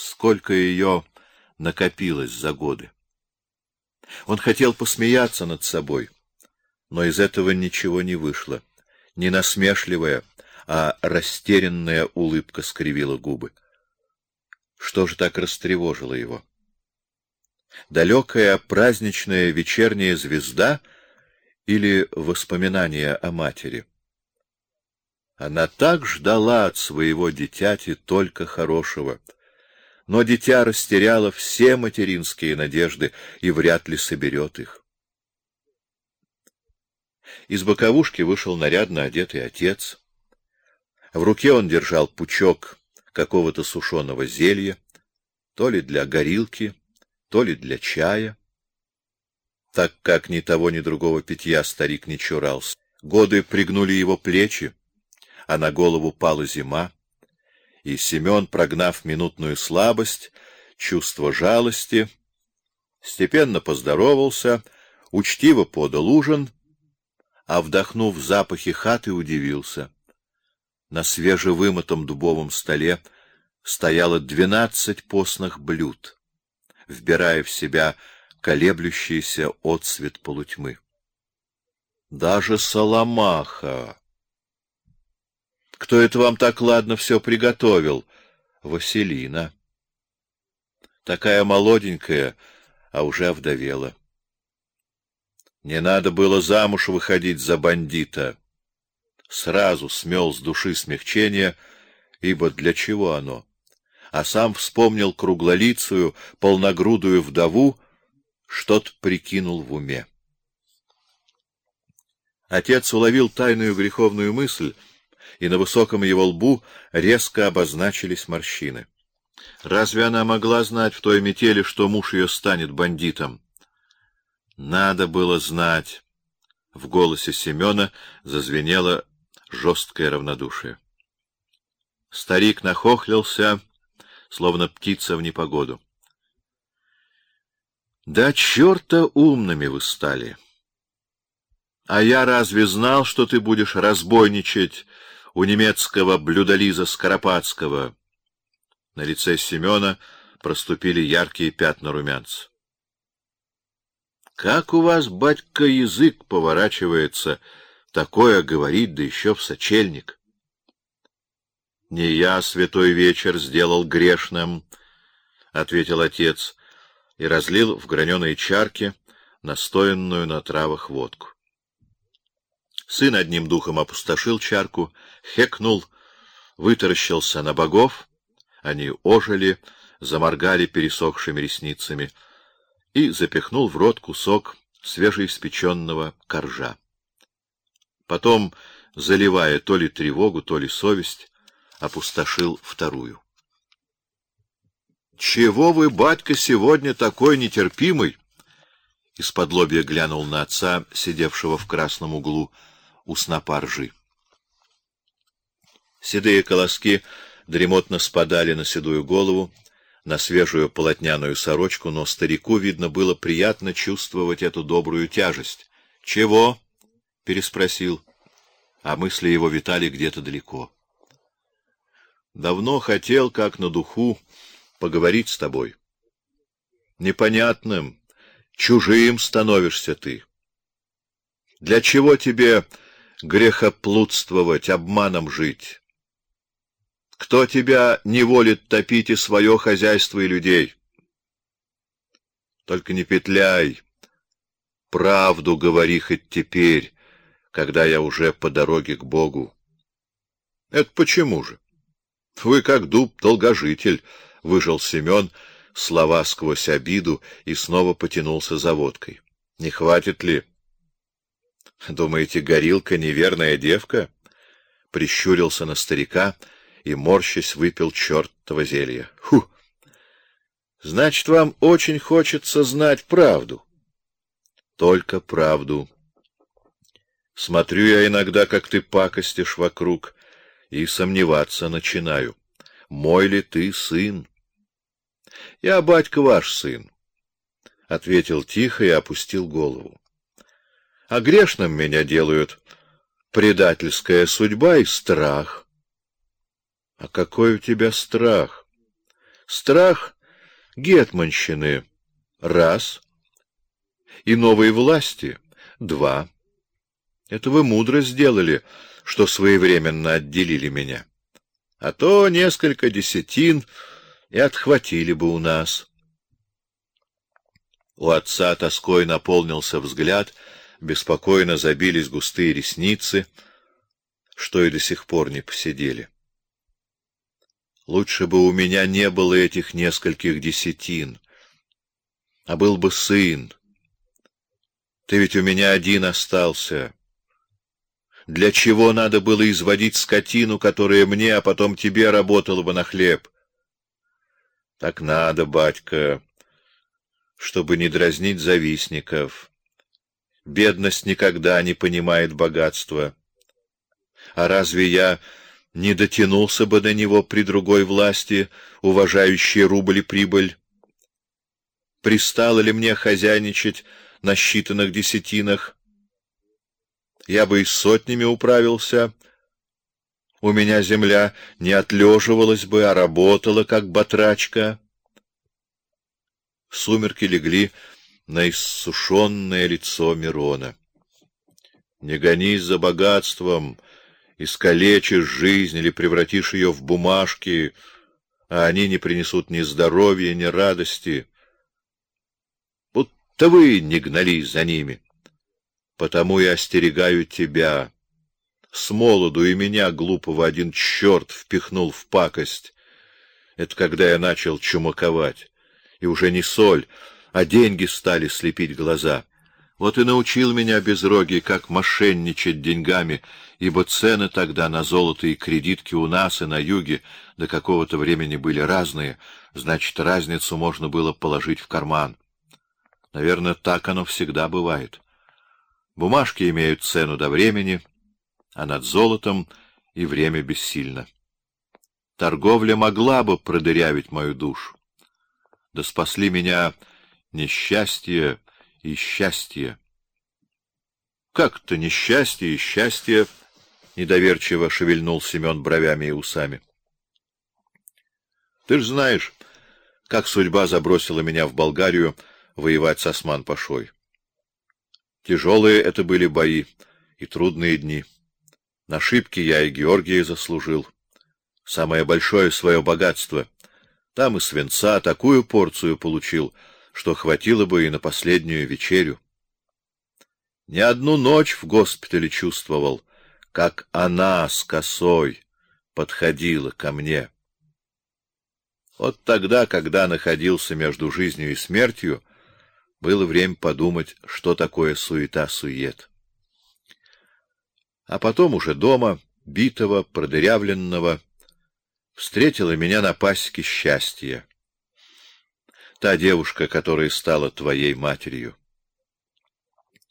сколько ее накопилось за годы. Он хотел посмеяться над собой, но из этого ничего не вышло. Не насмешливая, а растерянная улыбка скривила губы. Что же так растревожило его? Далекая праздничная вечерняя звезда или воспоминания о матери? Она так ждала от своего дитяти только хорошего. Но дитя растеряло все материнские надежды и вряд ли соберет их. Из боковушки вышел нарядно одетый отец. В руке он держал пучок какого-то сушеного зелья, то ли для горилки, то ли для чая. Так как ни того, ни другого питья старик не чурался. Годы пригнули его плечи, а на голову пала зима, и Семен, прогнав минутную слабость, чувство жалости, степенно поздоровался, учтиво подал ужин, а вдохнув запахи хаты, удивился. На свежевымытом дубовом столе стояло двенадцать постных блюд, вбирая в себя колеблющийся отсвет полутьмы. Даже Соломаха кто это вам так ладно все приготовил? Василина. Такая молоденькая, а уже овдовела. Не надо было замуж выходить за бандита. Сразу смел с души смягчение, ибо для чего оно? А сам вспомнил круглолицую, полногрудую вдову, что-то прикинул в уме. Отец уловил тайную греховную мысль — и на высоком его лбу резко обозначились морщины. Разве она могла знать в той метели, что муж ее станет бандитом? Надо было знать. В голосе Семена зазвенело жесткое равнодушие. Старик нахохлился, словно птица в непогоду. Да черта умными вы стали! А я разве знал, что ты будешь разбойничать у немецкого блюдолиза Скоропадского. На лице Семена проступили яркие пятна румянца. Как у вас, батька, язык поворачивается, такое говорить, да еще в сочельник? Не я святой вечер сделал грешным, ответил отец и разлил в граненые чарки настоянную на травах водку. Сын одним духом опустошил чарку, хекнул, вытаращился на богов, они ожили, заморгали пересохшими ресницами и запихнул в рот кусок свежеиспеченного коржа. Потом, заливая то ли тревогу, то ли совесть, опустошил вторую. Чего вы, батька, сегодня такой нетерпимый? Из-под лобья глянул на отца, сидевшего в красном углу у снопа ржи. Седые колоски дремотно спадали на седую голову, на свежую полотняную сорочку, но старику видно было приятно чувствовать эту добрую тяжесть. "Чего?" переспросил, а мысли его витали где-то далеко. Давно хотел, как на духу, поговорить с тобой. Непонятным, чужим становишься ты. Для чего тебе грехоплутствовать, обманом жить. Кто тебя не волит топить и свое хозяйство и людей? Только не петляй. Правду говори хоть теперь, когда я уже по дороге к Богу. Это почему же? Вы как дуб долгожитель, выжил Семен слова сквозь обиду и снова потянулся за водкой. Не хватит ли? Думаете, горилка неверная девка? Прищурился на старика и морщась выпил чертово зелье. Ху. Значит, вам очень хочется знать правду. Только правду. Смотрю я иногда, как ты пакостишь вокруг, и сомневаться начинаю. Мой ли ты сын? Я батька ваш сын, ответил тихо и опустил голову а грешным меня делают предательская судьба и страх. А какой у тебя страх? Страх гетманщины — раз, и новой власти — два. Это вы мудро сделали, что своевременно отделили меня. А то несколько десятин и отхватили бы у нас. У отца тоской наполнился взгляд, беспокойно забились густые ресницы, что и до сих пор не посидели. Лучше бы у меня не было этих нескольких десятин, а был бы сын. Ты ведь у меня один остался. Для чего надо было изводить скотину, которая мне, а потом тебе работала бы на хлеб? Так надо, батька, чтобы не дразнить завистников. Бедность никогда не понимает богатства. А разве я не дотянулся бы до него при другой власти, уважающей рубль и прибыль? Пристало ли мне хозяйничать на считанных десятинах? Я бы и сотнями управился. У меня земля не отлеживалась бы, а работала, как батрачка. Сумерки легли на иссушенное лицо Мирона. Не гонись за богатством, искалечишь жизнь или превратишь ее в бумажки, а они не принесут ни здоровья, ни радости. Будто вы не гнались за ними. Потому и остерегаю тебя. С молоду и меня глупого один черт впихнул в пакость. Это когда я начал чумаковать, и уже не соль, а деньги стали слепить глаза. Вот и научил меня безрогий, как мошенничать деньгами, ибо цены тогда на золото и кредитки у нас и на юге до какого-то времени были разные, значит, разницу можно было положить в карман. Наверное, так оно всегда бывает. Бумажки имеют цену до времени, а над золотом и время бессильно. Торговля могла бы продырявить мою душу. Да спасли меня несчастье и счастье. Как-то несчастье и счастье, недоверчиво шевельнул Семен бровями и усами. Ты ж знаешь, как судьба забросила меня в Болгарию воевать с Осман-пашой. Тяжелые это были бои и трудные дни. На ошибки я и Георгия заслужил. Самое большое свое богатство. Там и свинца такую порцию получил, что хватило бы и на последнюю вечерю. Не одну ночь в госпитале чувствовал, как она с косой подходила ко мне. Вот тогда, когда находился между жизнью и смертью, было время подумать, что такое суета-сует. А потом уже дома, битого, продырявленного, встретила меня на пасеке счастье та девушка, которая стала твоей матерью.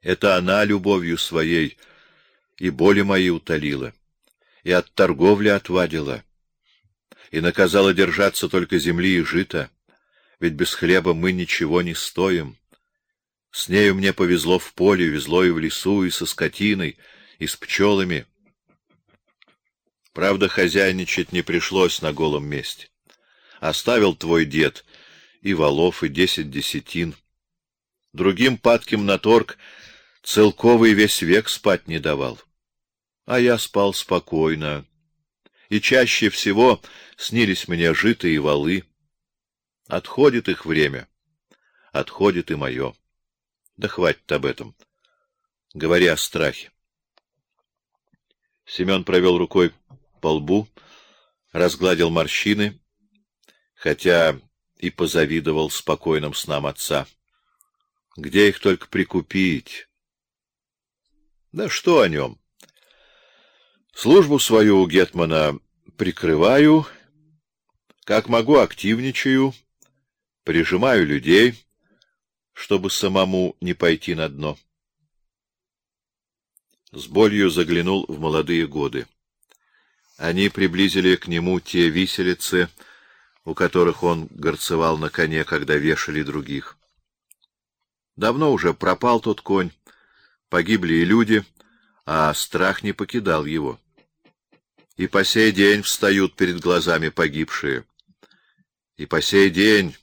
Это она любовью своей и боли мои утолила, и от торговли отвадила, и наказала держаться только земли и жита, ведь без хлеба мы ничего не стоим. С нею мне повезло в поле, везло и в лесу, и со скотиной, и с пчелами. Правда, хозяйничать не пришлось на голом месте. Оставил твой дед и валов, и десять десятин. Другим падким на торг целковый весь век спать не давал. А я спал спокойно. И чаще всего снились мне житые валы. Отходит их время, отходит и мое. Да хватит об этом. Говори о страхе. Семен провел рукой по лбу, разгладил морщины, хотя и позавидовал спокойным снам отца. Где их только прикупить? Да что о нем? Службу свою у гетмана прикрываю, как могу активничаю, прижимаю людей, чтобы самому не пойти на дно. С болью заглянул в молодые годы. Они приблизили к нему те виселицы, у которых он горцевал на коне, когда вешали других. Давно уже пропал тот конь, погибли и люди, а страх не покидал его. И по сей день встают перед глазами погибшие. И по сей день,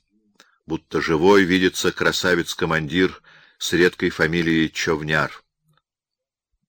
будто живой, видится красавец-командир с редкой фамилией Човняр.